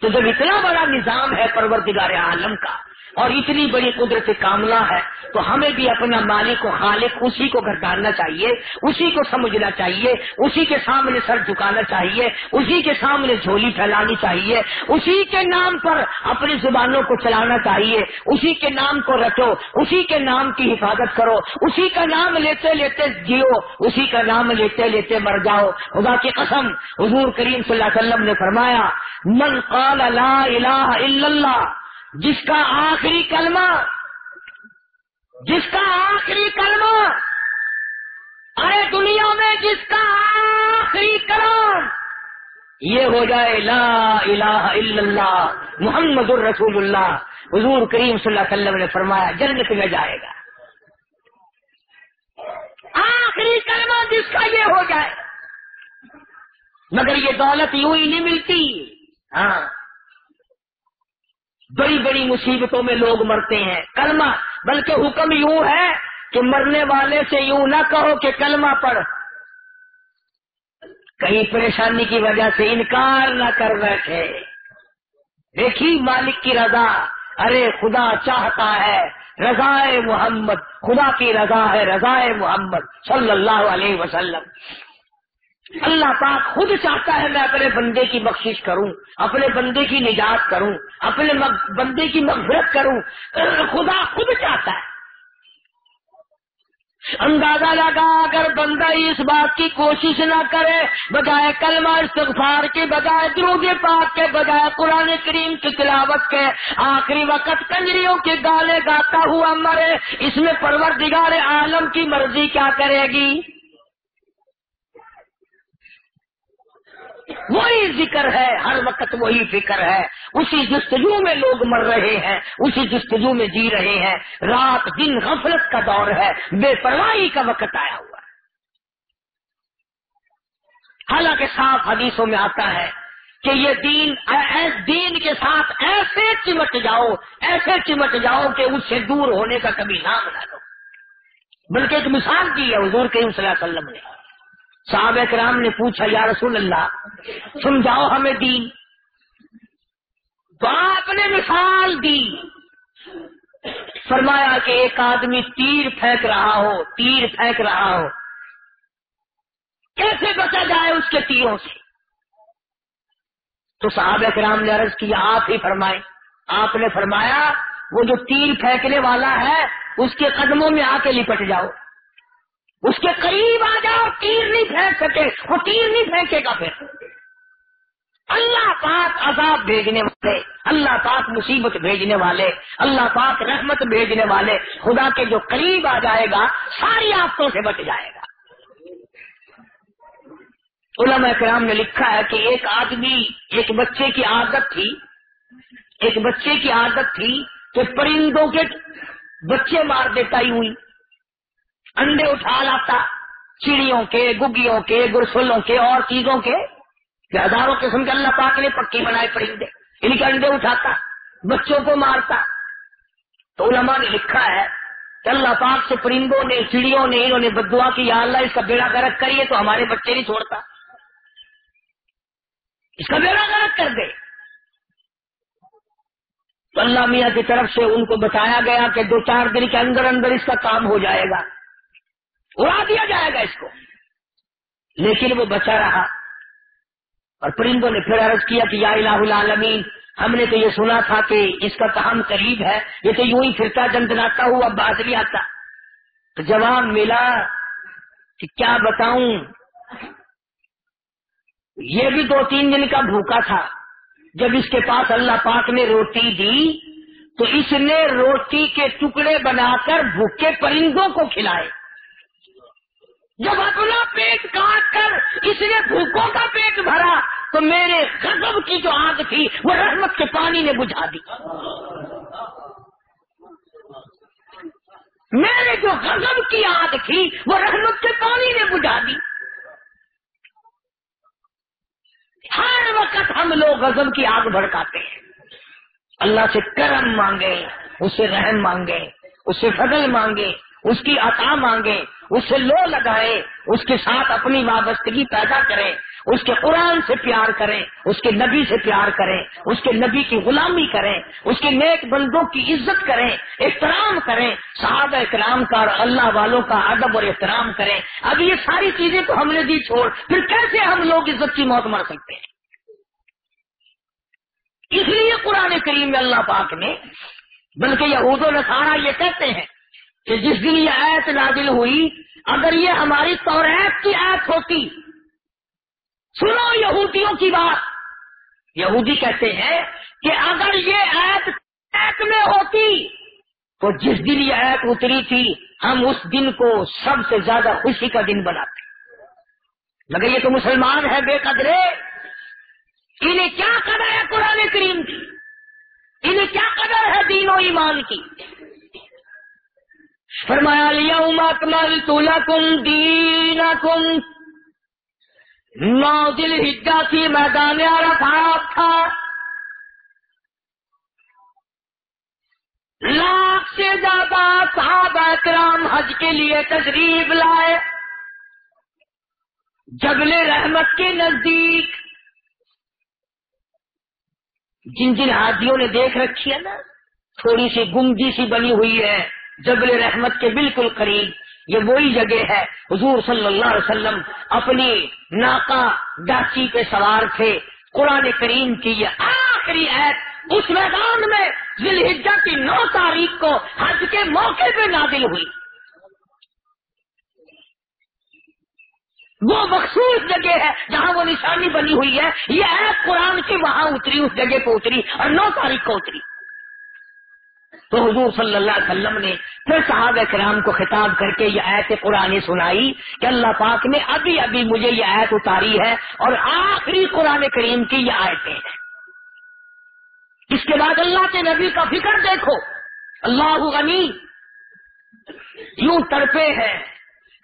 تو جب اتنا بڑا نظام ہے پروردگار عالم کا اور اتنی بڑی قدرت کاملہ ہے، تو ہمیں بھی اپنا مالک و خالق اسی کو گھٹارنا چاہیے، اسی کو سمجھنا چاہیے، اسی کے سامنے سر جھکانا چاہیے، اسی کے سامنے جھولی پھیلانی چاہیے، اسی کے نام پر اپنی زبانوں کو چلانا چاہیے، اسی کے نام کو رچو، اسی کے نام کی حفاظت کرو، اسی کا نام لیتے لیتے جیو، اسی کا نام لیتے لیتے مر جاؤ۔ خدا کی قسم، حضور کریم صلی اللہ علیہ وسلم نے فرمایا، من قال لا الہ الا اللہ جس کا آخری کلمہ، جس کا آخری کلمہ، ارے دنیا میں جس کا آخری کلام، یہ ہو جائے لا الہ الا اللہ، محمد الرسول اللہ۔ حضور کریم صلی اللہ علیہ وسلم نے فرمایا، جنت میں جائے گا۔ آخری کلمہ جس کا یہ ہو جائے۔ مگر یہ دولت یوں ہی نہیں ملتی۔ ہاں۔ بڑی بڑی مصیبتوں میں لوگ مرتے ہیں۔ کلمہ بلکہ حکم یوں ہے کہ مرنے والے سے یوں نہ کہو کہ کلمہ پڑھ۔ کہیں پریشانی کی وجہ سے انکار نہ کر بیٹھے۔ دیکھی مالک کی رضا۔ ارے خدا چاہتا ہے رضا محمد۔ خدا کی رضا ہے رضا محمد صلی اللہ علیہ وسلم۔ اللہ پاک خود چاہتا ہے میں اپنے بندے کی بخشش کروں، اپنے بندے کی نجات کروں، اپنے بندے کی مغفرت کروں۔ خدا خود چاہتا ہے۔ اندازہ لگا اگر بندہ اس بات کی کوشش نہ کرے، بجائے کلمہ استغفار کے، بجائے درود پاک کے، بجائے قرآن کریم کی تلاوت کے، آخری وقت کنجریوں کے گالے گاتا ہوا مرے، اس میں پروردگار عالم کی مرضی کیا کرے گی؟ وہی ذکر ہے، ہر وقت وہی فکر ہے۔ اسی جستجو میں لوگ مر رہے ہیں، اسی جستجو میں جی رہے ہیں۔ رات دن غفلت کا دور ہے، بے پرواہی کا وقت آیا ہوا ہے۔ حالانکہ صاف حدیثوں میں آتا ہے کہ یہ دین دین کے ساتھ ایسے چمٹ جاؤ، ایسے چمٹ جاؤ کہ اس سے دور ہونے کا کبھی نام نہ لو۔ بلکہ ایک مثال دی ہے حضور کریم صلی اللہ علیہ وسلم نے۔ صاحب کرام نے پوچھا، یا رسول اللہ، سمجھاؤ ہمیں دین؟ تو آپ نے مثال دی۔ فرمایا کہ ایک آدمی تیر پھینک رہا ہو، تیر پھینک رہا ہو۔ کیسے بچا جائے اس کے تیروں سے؟ تو صاحب کرام نے عرض کیا، آپ ہی فرمائے آپ نے فرمایا، وہ جو تیر پھینکنے والا ہے، اس کے قدموں میں آ کے لپٹ جاؤ۔ اس کے قریب آ جاؤ تیر نہیں پھینک سکے، وہ تیر نہیں پھینکے گا پھر۔ اللہ پاک عذاب بھیجنے والے، اللہ پاک مصیبت بھیجنے والے، اللہ پاک رحمت بھیجنے والے، خدا کے جو قریب آ جائے گا، ساری آفتوں سے بچ جائے گا۔ علماء کرام نے لکھا ہے کہ ایک آدمی، ایک بچے کی عادت تھی، ایک بچے کی عادت تھی کہ پرندوں کے بچے مار دیتا ہی ہوئی۔ انڈے اٹھا لاتا، چڑیوں کے، گگیوں کے، گرسلوں کے، اور چیزوں کے۔ ہزاروں قسم کے اللہ پاک نے پکی بنائے پرندے ان کے انڈے اٹھاتا، بچوں کو مارتا۔ تو علماء نے لکھا ہے کہ اللہ پاک سے پرندوں نے، چڑیوں نے، انہوں نے بدوا کی، یا اللہ اس کا بیڑا گرک کریے تو ہمارے بچے نہیں چھوڑتا۔ اس کا بیڑا گرک کر دے۔ تو اللہ میاں کی طرف سے ان کو بتایا گیا کہ دو چار دن کے اندر اندر اس کا کام ہو جائے گا۔ اڑا دیا جائے گا اس کو۔ لیکن وہ بچا رہا۔ اور پرندوں نے پھر عرض کیا کہ یا الہ العالمین، ہم نے تو یہ سنا تھا کہ اس کا کام قریب ہے، یہ تو یوں ہی پھرتا جنتناتا ہوا، بات نہیں آتا۔ تو جواب ملا کہ کیا بتاؤں؟ یہ بھی دو تین دن کا بھوکا تھا۔ جب اس کے پاس اللہ پاک نے روٹی دی، تو اس نے روٹی کے ٹکڑے بنا کر بھوکے پرندوں کو کھلائے۔ جب اپنا پیٹ کاٹ کر اس نے بھوکوں کا پیٹ بھرا تو میرے غضب کی جو آگ تھی وہ رحمت کے پانی نے بجھا دی۔ میرے جو غضب کی آگ تھی وہ رحمت کے پانی نے بجھا دی۔ ہر وقت ہم لوگ غضب کی آگ بھڑکاتے ہیں۔ اللہ سے کرم مانگے اس سے رحم مانگے اس سے فضل مانگے۔ اس کی عطا مانگے اس سے لو لگائے اس کے ساتھ اپنی وابستگی پیدا کریں، اس کے قرآن سے پیار کریں، اس کے نبی سے پیار کریں، اس کے نبی کی غلامی کریں، اس کے نیک بندوں کی عزت کریں، احترام کریں، صحابہ اکرام کا اور اللہ والوں کا ادب اور احترام کریں۔ اب یہ ساری چیزیں تو ہم نے دی، چھوڑ۔ پھر کیسے ہم لوگ عزت کی موت مر سکتے ہیں؟ اس لیے قرآن کریم میں اللہ پاک نے، بلکہ یہ نصارہ یہ کہتے ہیں کہ جس دن یہ ایت نازل ہوئی، اگر یہ ہماری توریت کی ایت ہوتی۔ سنو یہودیوں کی بات۔ یہودی کہتے ہیں کہ اگر یہ ایت ایت میں ہوتی، تو جس دن یہ ایت اتری تھی، ہم اس دن کو سب سے زیادہ خوشی کا دن بناتے۔ مگر یہ تو مسلمان ہے بے قدرے۔ انہیں کیا قدر ہے قرآن کریم کی؟ انہیں کیا قدر ہے دین و ایمان کی؟ فرمایا لیا اکمل تولا کم دینا کم نو دل ہجا تھی میدان عرفات تھا۔ لاکھ سے زیادہ صحابہ کرام حج کے لیے تشریف لائے۔ جبل رحمت کے نزدیک۔ جن جن حاجیوں نے دیکھ رکھی ہے نا، تھوڑی سی گنگی سی بنی ہوئی ہے۔ جبل رحمت کے بالکل قریب، یہ وہی جگہ ہے۔ حضور صلی اللہ علیہ وسلم اپنی ناکا ڈاچی پہ سوار تھے۔ قرآن کریم کی یہ آخری ایپ اس میدان میں ذلحجہ کی نو تاریخ کو حج کے موقع پہ نادل ہوئی۔ وہ مخصوص جگہ ہے جہاں وہ نشانی بنی ہوئی ہے۔ یہ ایپ قرآن کی وہاں اتری، اس جگہ پہ اتری اور نو تاریخ کو اتری۔ تو حضور صلی اللہ علیہ وسلم نے پھر صحابہ کرام کو خطاب کر کے یہ ایت قرآن سنائی کہ اللہ پاک نے ابھی ابھی مجھے یہ ایت اتاری ہے اور آخری قرآن کریم کی یہ آیتیں ہیں۔ اس کے بعد اللہ کے نبی کا فکر دیکھو۔ اللہ غنی۔ یوں تڑپے ہیں۔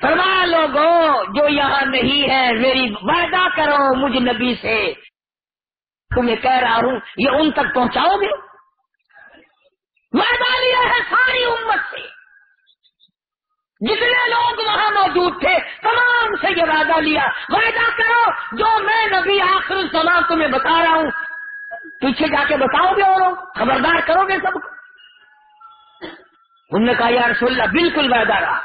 فرما لوگوں جو یہاں نہیں ہے، میری وعدہ کرو مجھ نبی سے۔ تمہیں کہہ رہا ہوں، یہ ان تک پہنچاؤ گے؟ وعدہ لیا ہے ساری امت سے۔ جتنے لوگ وہاں موجود تھے، تمام سے یہ وعدہ لیا۔ وعدہ کرو، جو میں نبی آخر سما تمہیں بتا رہا ہوں، پیچھے جا کے بتاؤ گے اور خبردار کرو گے سب کو۔ انہوں نے کہا، یا رسول اللہ، بالکل وعدہ رہا۔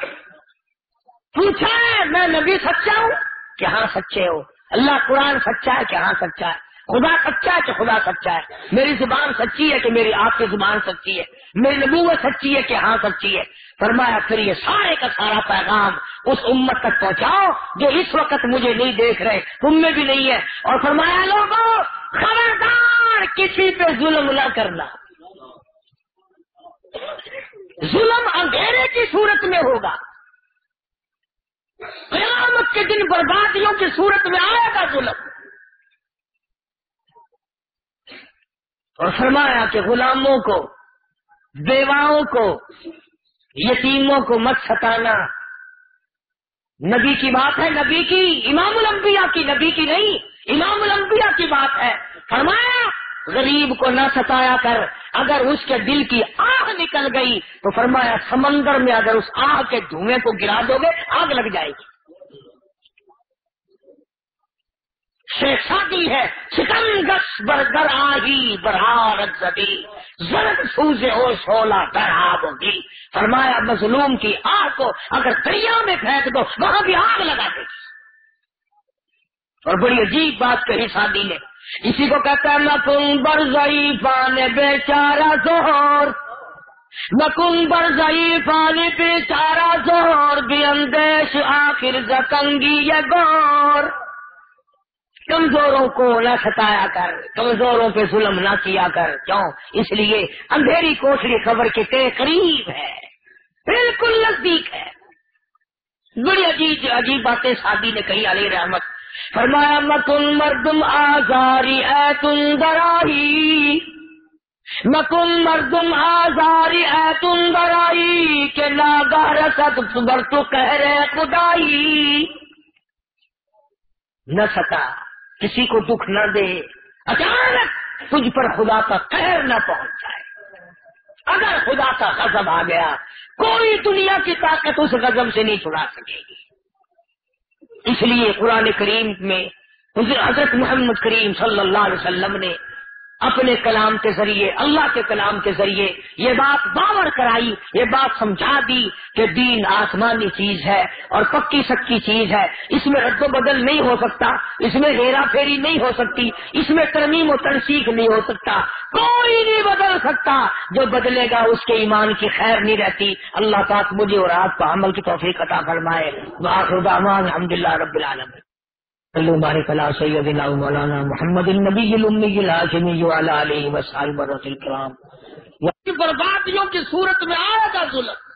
پوچھا ہے، میں نبی سچا ہوں کہ ہاں سچے ہو؟ اللہ قرآن سچا ہے کہ ہاں سچا ہے؟ خدا سچا ہے کہ خدا سچا ہے؟ میری زبان سچی ہے کہ میری آپ کی زبان سچی ہے؟ میری نبوت سچی ہے کہ ہاں سچی ہے؟ فرمایا، پھر یہ سارے کا سارا پیغام اس امت تک پہنچاؤ جو اس وقت مجھے نہیں دیکھ رہے، تم میں بھی نہیں ہے۔ اور فرمایا، لوگوں، خبردار، کسی پہ ظلم نہ کرنا۔ ظلم اندھیرے کی صورت میں ہوگا۔ قیامت کے دن بربادیوں کی صورت میں آئے گا ظلم۔ اور فرمایا کہ غلاموں کو بیواؤں کو، یتیموں کو مت ستانا۔ نبی کی بات ہے، نبی کی، امام الانبیاء کی، نبی کی نہیں، امام الانبیاء کی بات ہے۔ فرمایا، غریب کو نہ ستایا کر۔ اگر اس کے دل کی آگ نکل گئی تو فرمایا، سمندر میں اگر اس آگ کے دھوئیں کو گرا دو گے، آگ لگ جائے گی۔ شیخی ہے سکندس برگر آہی برارت زدی زرد سوزے ہو سولہ درآب ہوگی۔ فرمایا، مظلوم کی آگ کو اگر دریا میں پھینک دو، وہاں بھی آگ لگا دے۔ اور بڑی عجیب بات کہی شادی نے۔ اسی کو کہتا ہے نکن بر ضعیفان بیچارہ زہر نکن بر ضعیفان بیچارہ زہر بھی اندیش آخر زکنگی یہ گور۔ کمزوروں کو نہ ستایا کر، کمزوروں پہ ظلم نہ کیا کر۔ کیوں؟ اس لیے اندھیری کوٹری خبر کے تیرے قریب ہے۔ بالکل نزدیک ہے۔ بڑی عجیب عجیب باتیں شادی نے کہی علی رحمت۔ فرمایا، مکن مردم آزاری اے تم درائی مکم مردم آزاری اے تم درائی کہ ناگاہ رسد بر تو کہہ رہے خدائی۔ نہ سکا کسی کو دکھ نہ دے، اچانک تجھ پر خدا کا قہر نہ پہنچ جائے۔ اگر خدا کا غضب آ گیا، کوئی دنیا کی طاقت اس غضب سے نہیں چھڑا سکے گی۔ اس لیے قرآن کریم میں حضرت محمد کریم صلی اللہ علیہ وسلم نے اپنے کلام کے ذریعے، اللہ کے کلام کے ذریعے یہ بات باور کرائی، یہ بات سمجھا دی کہ دین آسمانی چیز ہے اور پکی سکی چیز ہے۔ اس میں رد و بدل نہیں ہو سکتا، اس میں ہیرا پھیری نہیں ہو سکتی، اس میں ترمیم و تنسیخ نہیں ہو سکتا، کوئی نہیں بدل سکتا۔ جو بدلے گا اس کے ایمان کی خیر نہیں رہتی۔ اللہ پاک مجھے اور آپ کو عمل کی توفیق عطا فرمائے۔ الحمد للہ رب العالمین۔ صلو بارک علی سیدنا مولانا محمد النبی المی الہاشمی وعلی علیہ وسلم الکرام بربادیوں کی صورت میں آیا تھا ظلم۔